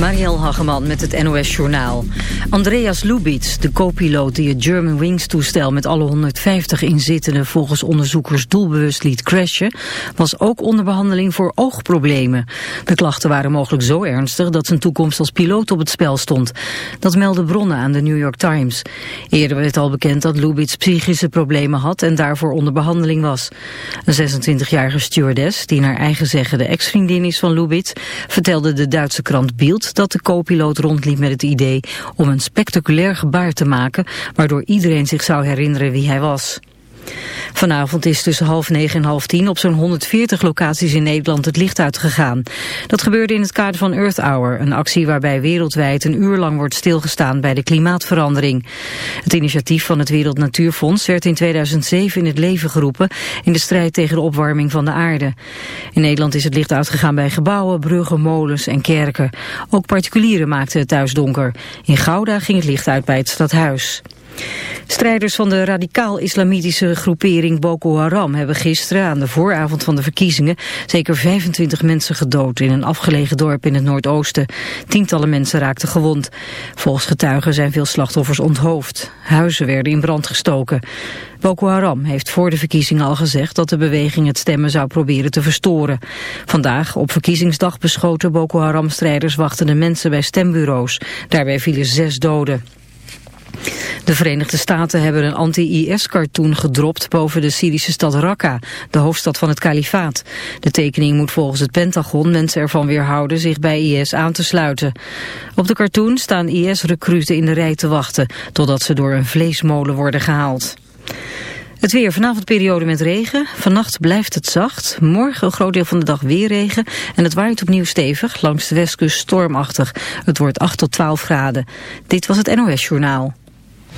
Marielle Hageman met het NOS Journaal. Andreas Lubitz, de co-piloot die het German Wings toestel met alle 150 inzittenden volgens onderzoekers doelbewust liet crashen, was ook onder behandeling voor oogproblemen. De klachten waren mogelijk zo ernstig dat zijn toekomst als piloot op het spel stond. Dat melden bronnen aan de New York Times. Eerder werd al bekend dat Lubitz psychische problemen had en daarvoor onder behandeling was. Een 26-jarige stewardess, die naar eigen zeggen de ex-vriendin is van Lubitz, vertelde de Duitse krant Bild dat de co-piloot rondliep met het idee om een spectaculair gebaar te maken, waardoor iedereen zich zou herinneren wie hij was. Vanavond is tussen half negen en half tien op zo'n 140 locaties in Nederland het licht uitgegaan. Dat gebeurde in het kader van Earth Hour, een actie waarbij wereldwijd een uur lang wordt stilgestaan bij de klimaatverandering. Het initiatief van het Wereld Natuurfonds werd in 2007 in het leven geroepen in de strijd tegen de opwarming van de aarde. In Nederland is het licht uitgegaan bij gebouwen, bruggen, molens en kerken. Ook particulieren maakten het thuis donker. In Gouda ging het licht uit bij het stadhuis. Strijders van de radicaal-islamitische groepering Boko Haram hebben gisteren aan de vooravond van de verkiezingen zeker 25 mensen gedood in een afgelegen dorp in het Noordoosten. Tientallen mensen raakten gewond. Volgens getuigen zijn veel slachtoffers onthoofd. Huizen werden in brand gestoken. Boko Haram heeft voor de verkiezingen al gezegd dat de beweging het stemmen zou proberen te verstoren. Vandaag, op verkiezingsdag, beschoten Boko Haram-strijders wachtende mensen bij stembureaus. Daarbij vielen zes doden. De Verenigde Staten hebben een anti-IS-cartoon gedropt boven de Syrische stad Raqqa, de hoofdstad van het kalifaat. De tekening moet volgens het Pentagon mensen ervan weerhouden zich bij IS aan te sluiten. Op de cartoon staan IS-recruten in de rij te wachten, totdat ze door een vleesmolen worden gehaald. Het weer, vanavond periode met regen. Vannacht blijft het zacht. Morgen een groot deel van de dag weer regen. En het waait opnieuw stevig. Langs de westkust stormachtig. Het wordt 8 tot 12 graden. Dit was het NOS Journaal.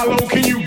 How low can you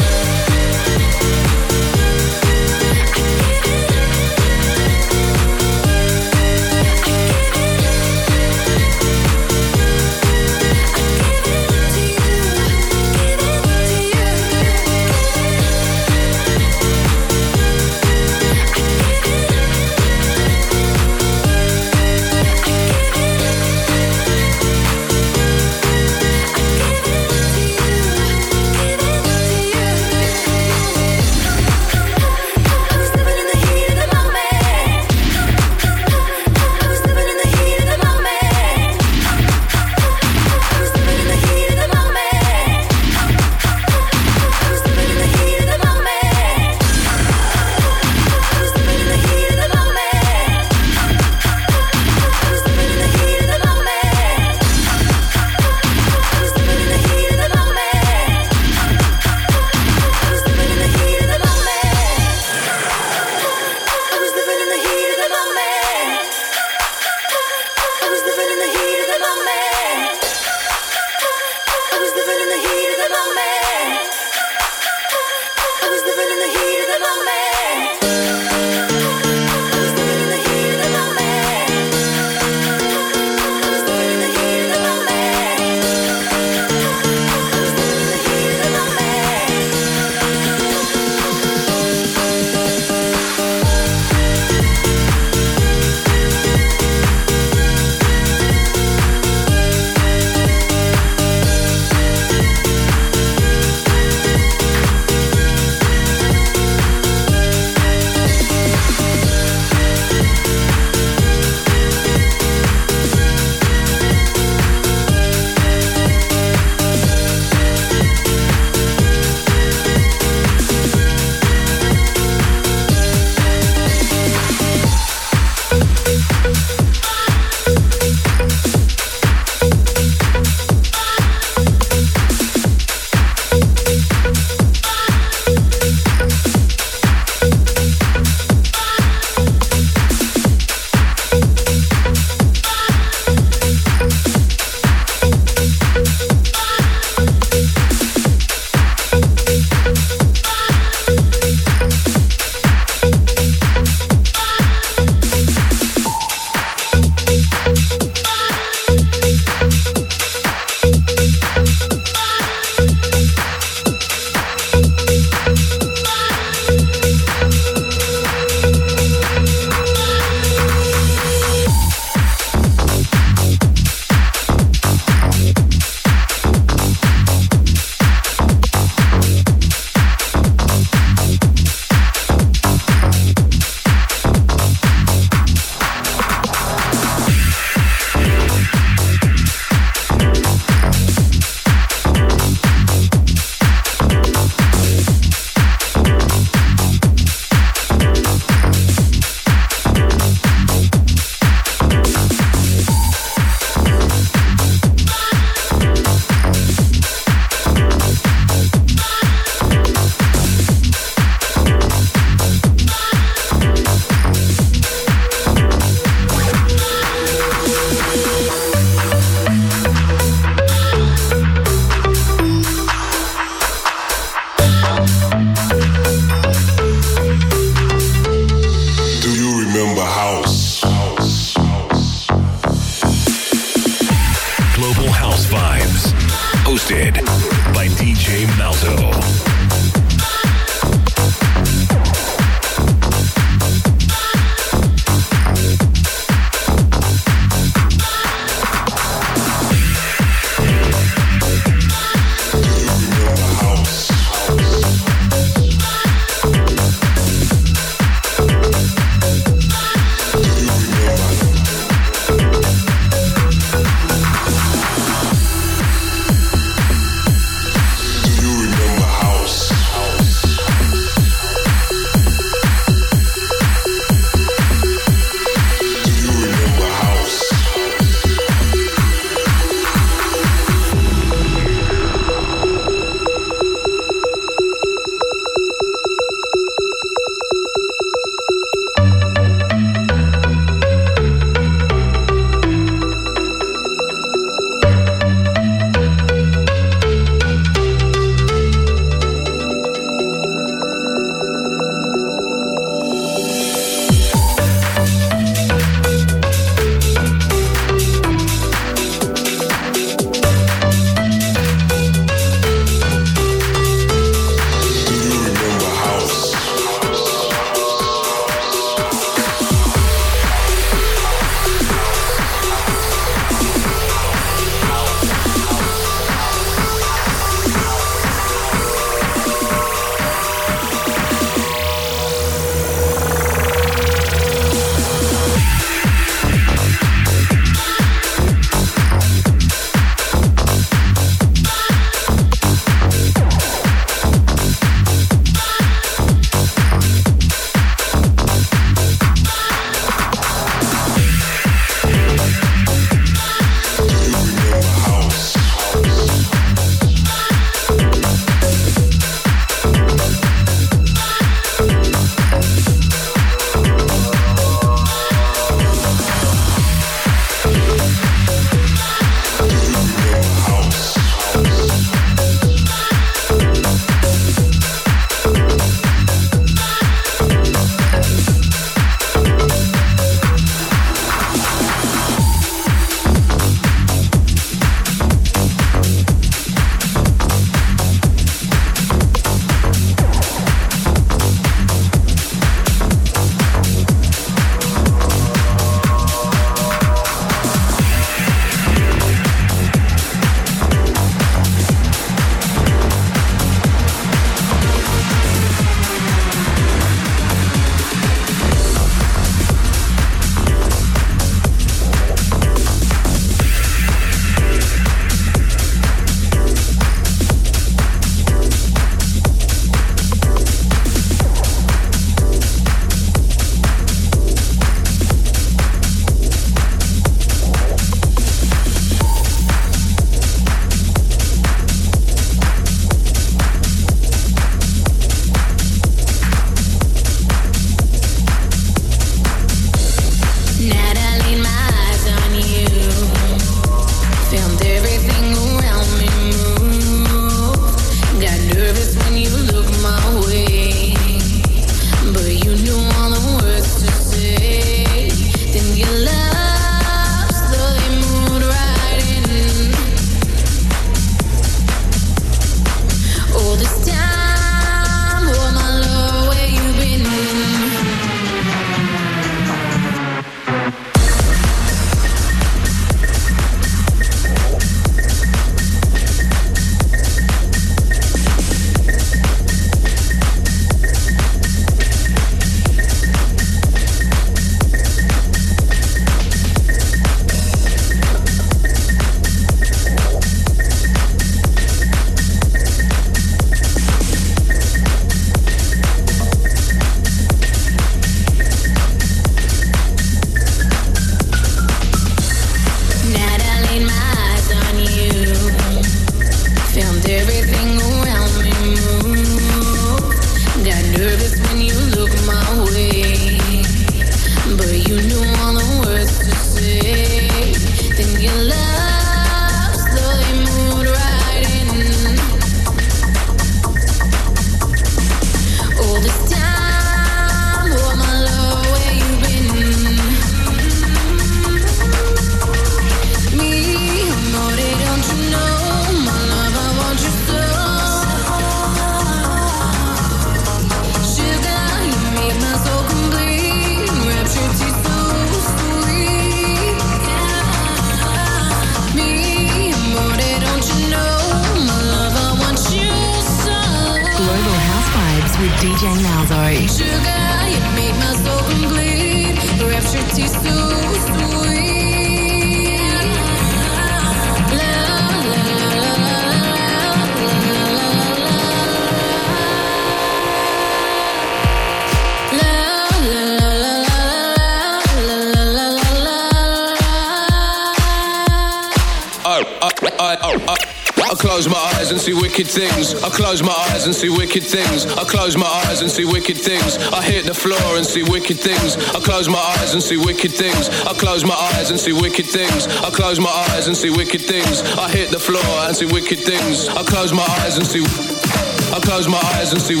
see wicked things. I close my eyes and see wicked things. I close my eyes and see wicked things. I hit the floor and see wicked things. I close my eyes and see wicked things. I close my eyes and see wicked things. I close my eyes and see wicked things. I hit the floor and see wicked things. I close my eyes and see. I close my eyes and see.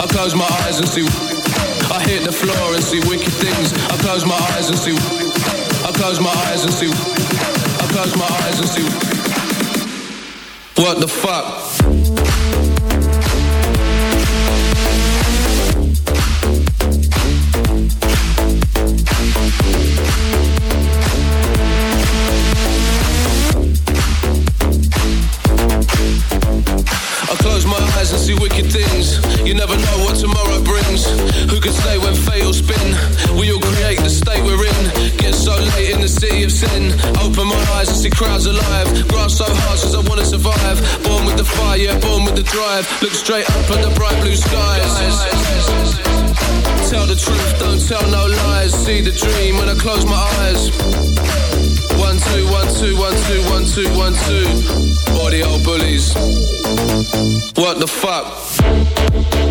I close my eyes and see. I hit the floor and see wicked things. I close my eyes and see. I close my eyes and see. I close my eyes and see. What the fuck? I close my eyes and see wicked things. You never know what tomorrow brings. Who can say when fate will spin? We all create the state we're in. So late in the city of sin. Open my eyes and see crowds alive. Grass so hard since I wanna survive. Born with the fire, yeah, born with the drive. Look straight up at the bright blue skies. Tell the truth, don't tell no lies. See the dream when I close my eyes. One, two, one, two, one, two, one, two, one, two. The old bullies. What the fuck?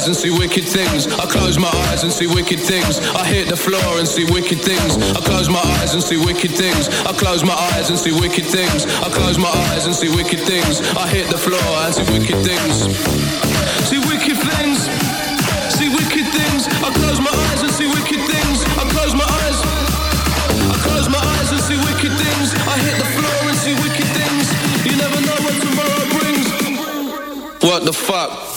Eyes and see wicked things. I close my eyes and see wicked things. I hit the floor and see wicked things. I close my eyes and see wicked things. I close my eyes and see wicked things. I close my eyes and see wicked things. I hit the floor and see wicked things. See wicked things. See wicked things. I close my eyes and see wicked things. I close my eyes. I close my eyes and see wicked things. I hit the floor and see wicked things. You never know what tomorrow brings. What the fuck?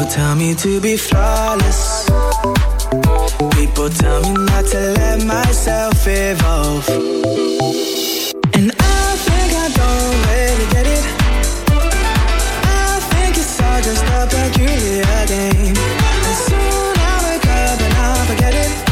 People tell me to be flawless. People tell me not to let myself evolve. And I think I don't really get it. I think it's all just a peculiar game. And soon I'll wake up and I'll forget it.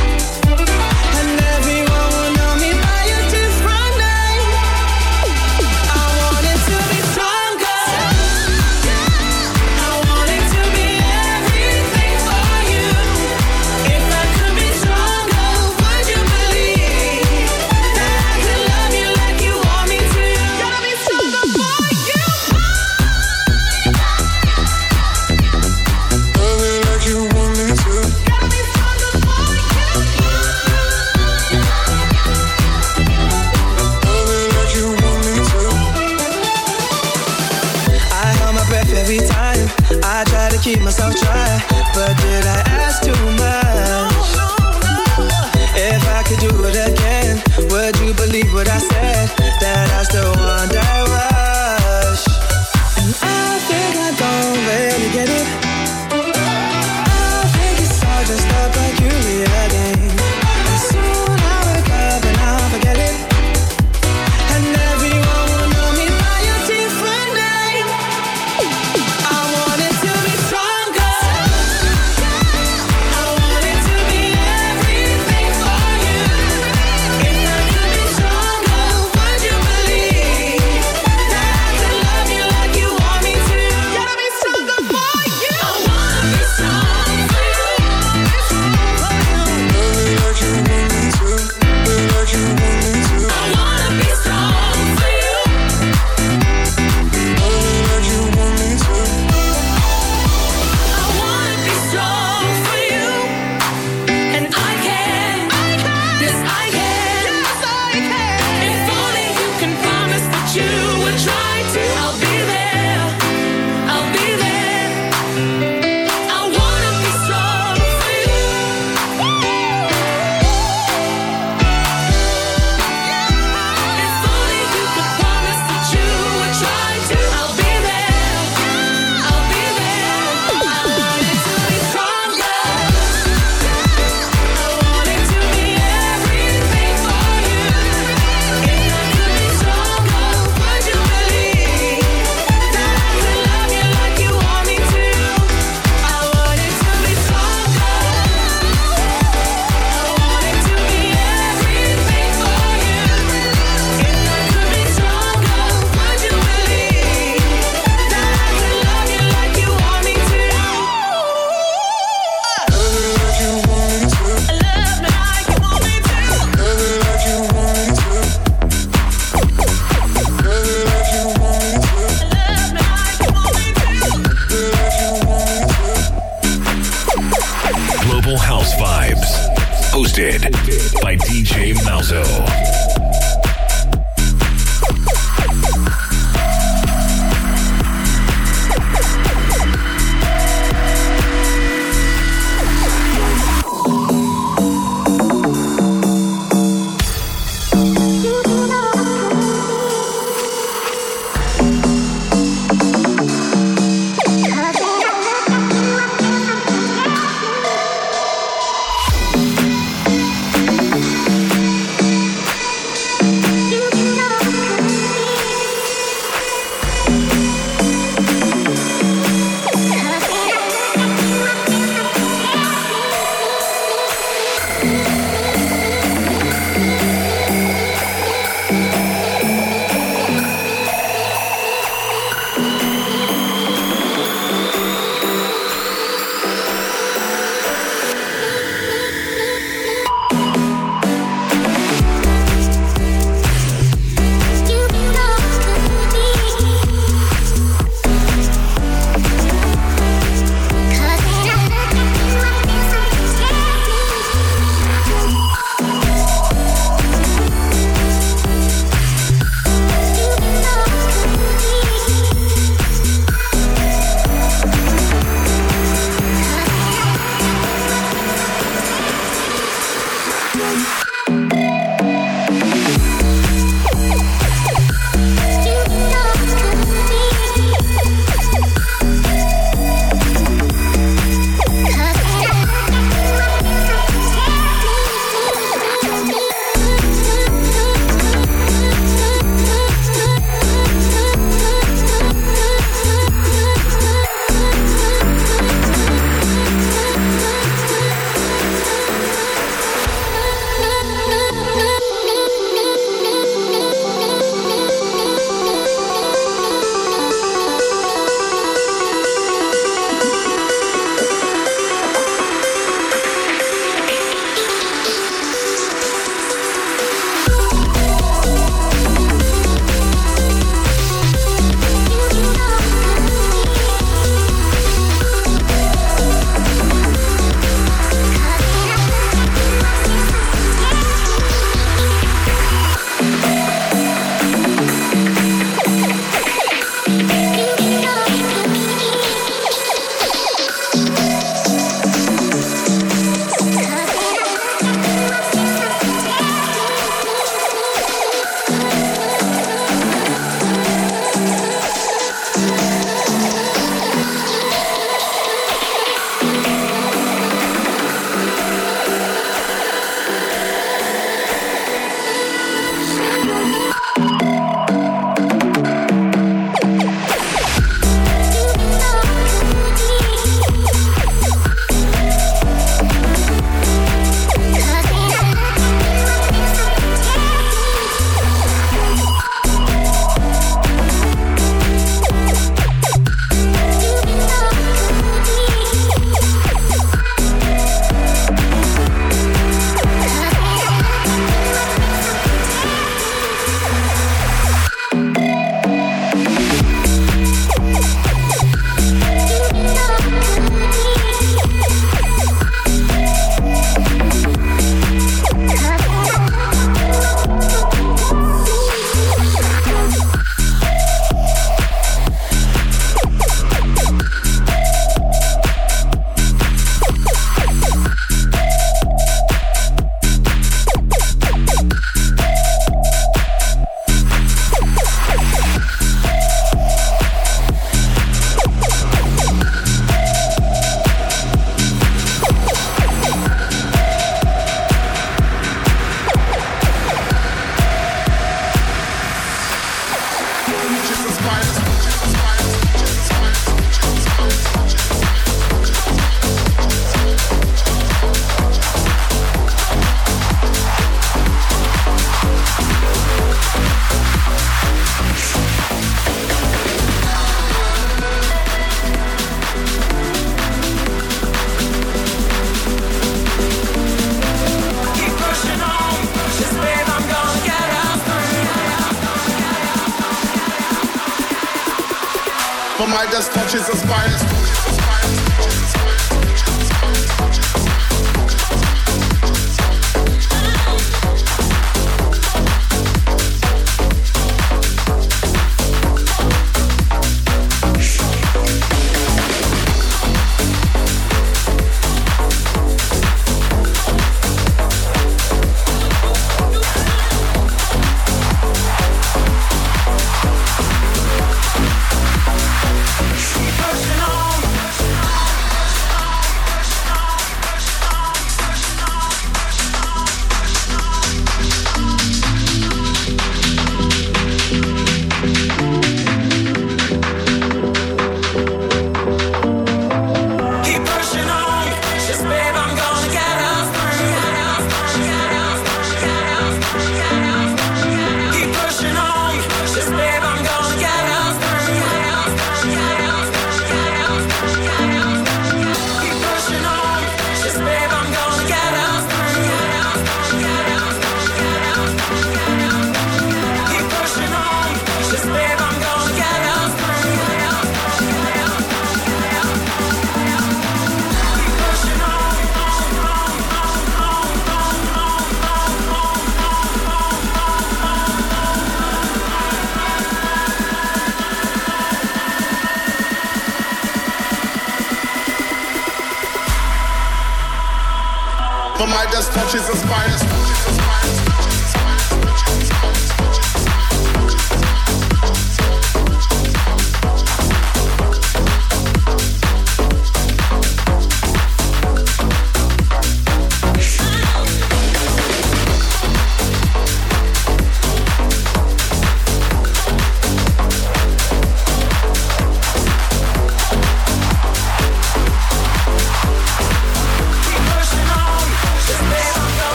Touches the spine.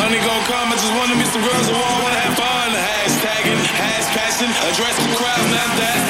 Money gon' come, I just wanna meet some girls who all wanna have fun. Hashtagging, hash passion, addressing crowds, not that